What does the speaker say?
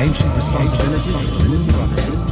ancient responsibility of the moon goddess.